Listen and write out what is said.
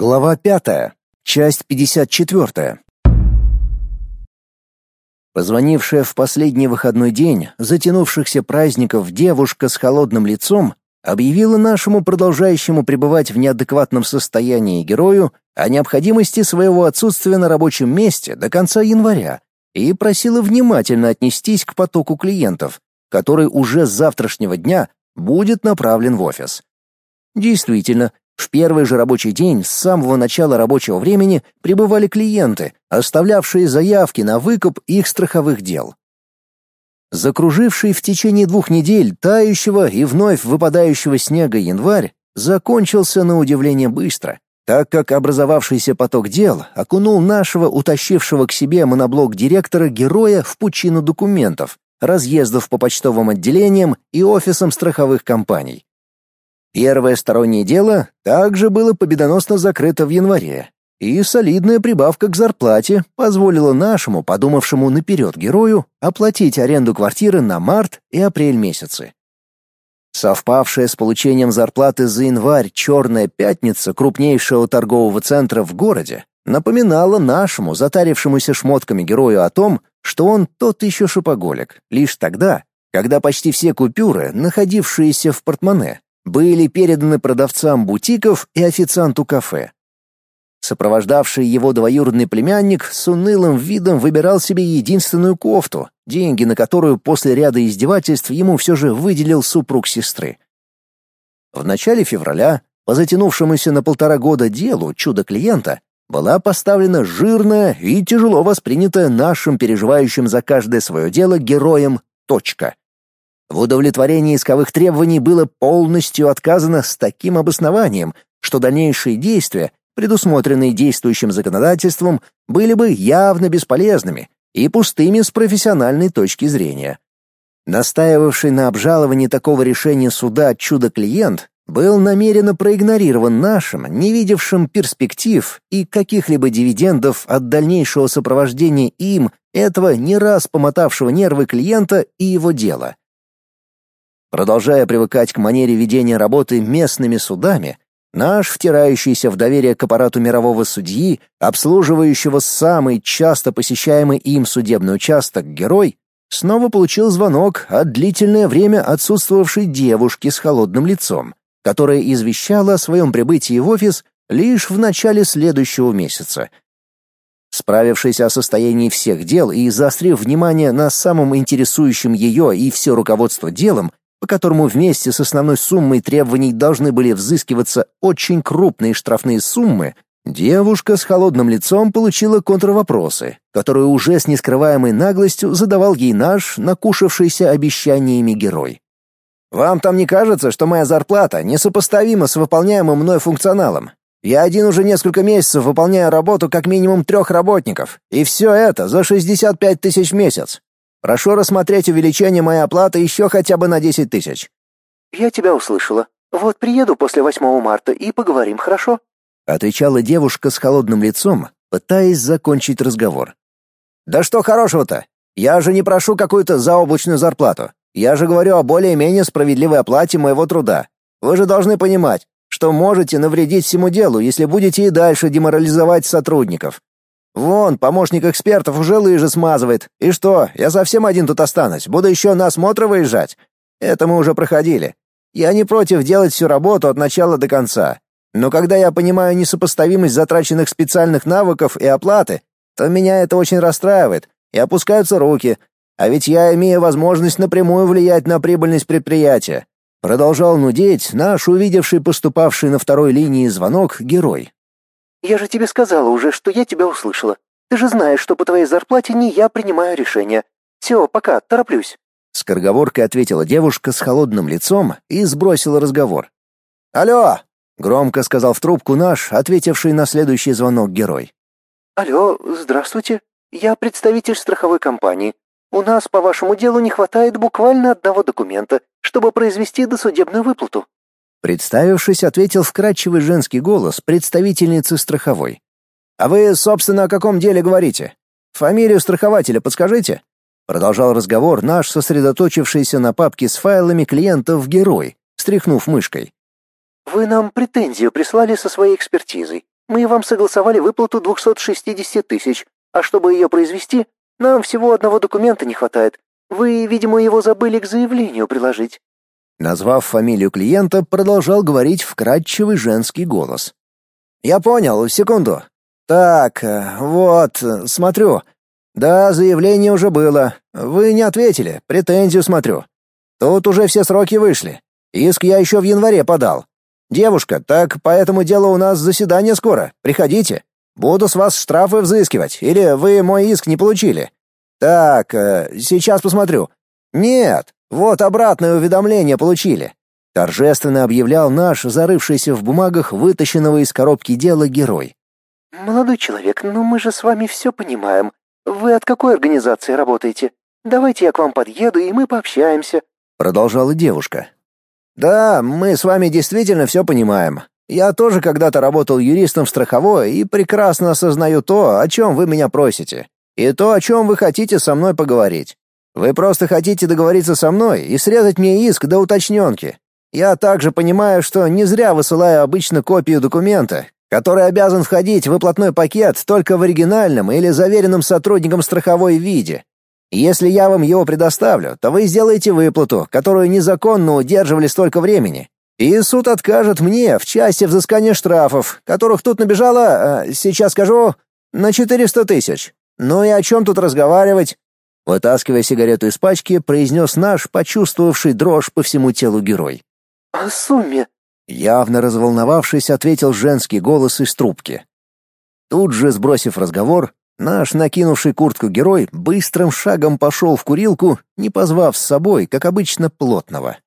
Глава пятая. Часть пятьдесят четвертая. Позвонившая в последний выходной день затянувшихся праздников девушка с холодным лицом объявила нашему продолжающему пребывать в неадекватном состоянии герою о необходимости своего отсутствия на рабочем месте до конца января и просила внимательно отнестись к потоку клиентов, который уже с завтрашнего дня будет направлен в офис. Действительно, в первый же рабочий день с самого начала рабочего времени прибывали клиенты, оставлявшие заявки на выкуп их страховых дел. Закруживший в течение двух недель тающего и вновь выпадающего снега январь закончился на удивление быстро, так как образовавшийся поток дел окунул нашего утащившего к себе моноблок директора героя в пучину документов, разъездов по почтовым отделениям и офисам страховых компаний. Первое стороннее дело также было победоносно закрыто в январе, и солидная прибавка к зарплате позволила нашему, подумавшему наперед герою, оплатить аренду квартиры на март и апрель месяцы. Совпавшая с получением зарплаты за январь «Черная пятница» крупнейшего торгового центра в городе напоминала нашему затарившемуся шмотками герою о том, что он тот еще шопоголик, лишь тогда, когда почти все купюры, находившиеся в портмоне, были переданы продавцам бутиков и официанту кафе. Сопровождавший его двоюродный племянник с унылым видом выбирал себе единственную кофту, деньги на которую после ряда издевательств ему все же выделил супруг сестры. В начале февраля, по затянувшемуся на полтора года делу чудо клиента, была поставлена жирная и тяжело воспринятая нашим переживающим за каждое свое дело героем точка. В удовлетворении исковых требований было полностью отказано с таким обоснованием, что дальнейшие действия, предусмотренные действующим законодательством, были бы явно бесполезными и пустыми с профессиональной точки зрения. Настаивавший на обжаловании такого решения суда чудо-клиент был намеренно проигнорирован нашим, не видевшим перспектив и каких-либо дивидендов от дальнейшего сопровождения им этого не раз помотавшего нервы клиента и его дела. Продолжая привыкать к манере ведения работы местными судами, наш втирающийся в доверие к аппарату мирового судьи, обслуживающего самый часто посещаемый им судебный участок герой, снова получил звонок от длительное время отсутствовавшей девушки с холодным лицом, которая извещала о своем прибытии в офис лишь в начале следующего месяца. Справившись о состоянии всех дел и заострив внимание на самом интересующем ее и все руководство делом, по которому вместе с основной суммой требований должны были взыскиваться очень крупные штрафные суммы, девушка с холодным лицом получила контрвопросы, которые уже с нескрываемой наглостью задавал ей наш накушавшийся обещаниями герой. «Вам там не кажется, что моя зарплата несопоставима с выполняемым мной функционалом? Я один уже несколько месяцев выполняю работу как минимум трех работников, и все это за 65 тысяч в месяц. Прошу рассмотреть увеличение моей оплаты еще хотя бы на 10 тысяч». «Я тебя услышала. Вот приеду после 8 марта и поговорим, хорошо?» Отвечала девушка с холодным лицом, пытаясь закончить разговор. «Да что хорошего-то? Я же не прошу какую-то заоблачную зарплату. Я же говорю о более-менее справедливой оплате моего труда. Вы же должны понимать, что можете навредить всему делу, если будете и дальше деморализовать сотрудников. Вон, помощник экспертов уже лыжи смазывает. И что, я совсем один тут останусь? Буду еще на осмотр выезжать? Это мы уже проходили. Я не против делать всю работу от начала до конца. Но когда я понимаю несопоставимость затраченных специальных навыков и оплаты, то меня это очень расстраивает, и опускаются руки. А ведь я имею возможность напрямую влиять на прибыльность предприятия. Продолжал нудеть наш увидевший поступавший на второй линии звонок герой. Я же тебе сказала уже, что я тебя услышала. Ты же знаешь, что по твоей зарплате не я принимаю решения. Все, пока, тороплюсь. Скороговоркой ответила девушка с холодным лицом и сбросила разговор. «Алло!» — громко сказал в трубку наш, ответивший на следующий звонок герой. «Алло, здравствуйте. Я представитель страховой компании. У нас по вашему делу не хватает буквально одного документа, чтобы произвести досудебную выплату. Представившись, ответил вкрадчивый женский голос представительницы страховой. «А вы, собственно, о каком деле говорите? Фамилию страхователя подскажите?» Продолжал разговор наш сосредоточившийся на папке с файлами клиентов герой, стряхнув мышкой. «Вы нам претензию прислали со своей экспертизой. Мы вам согласовали выплату 260 тысяч, а чтобы ее произвести, нам всего одного документа не хватает. Вы, видимо, его забыли к заявлению приложить». Назвав фамилию клиента, продолжал говорить вкрадчивый женский голос. «Я понял, секунду. Так, э, вот, смотрю. Да, заявление уже было. Вы не ответили, претензию смотрю. Тут уже все сроки вышли. Иск я еще в январе подал. Девушка, так по этому делу у нас заседание скоро. Приходите. Буду с вас штрафы взыскивать, или вы мой иск не получили. Так, э, сейчас посмотрю. Нет, вот обратное уведомление получили. Торжественно объявлял наш, зарывшийся в бумагах вытащенного из коробки дела герой. «Молодой человек, ну мы же с вами все понимаем. Вы от какой организации работаете? Давайте я к вам подъеду, и мы пообщаемся», — продолжала девушка. Да, мы с вами действительно все понимаем. Я тоже когда-то работал юристом в страховой и прекрасно осознаю то, о чем вы меня просите, и то, о чем вы хотите со мной поговорить. Вы просто хотите договориться со мной и срезать мне иск до уточненки. Я также понимаю, что не зря высылаю обычно копию документа, который обязан входить в выплатной пакет только в оригинальном или заверенном сотрудником страховой виде. Если я вам его предоставлю, то вы сделаете выплату, которую незаконно удерживали столько времени. И суд откажет мне в части взыскания штрафов, которых тут набежало, э, сейчас скажу, на 400 тысяч. Ну и о чем тут разговаривать?» Вытаскивая сигарету из пачки, произнес наш, почувствовавший дрожь по всему телу герой. «О сумме?» Явно разволновавшись, ответил женский голос из трубки. Тут же, сбросив разговор, Наш накинувший куртку герой быстрым шагом пошел в курилку, не позвав с собой, как обычно, плотного.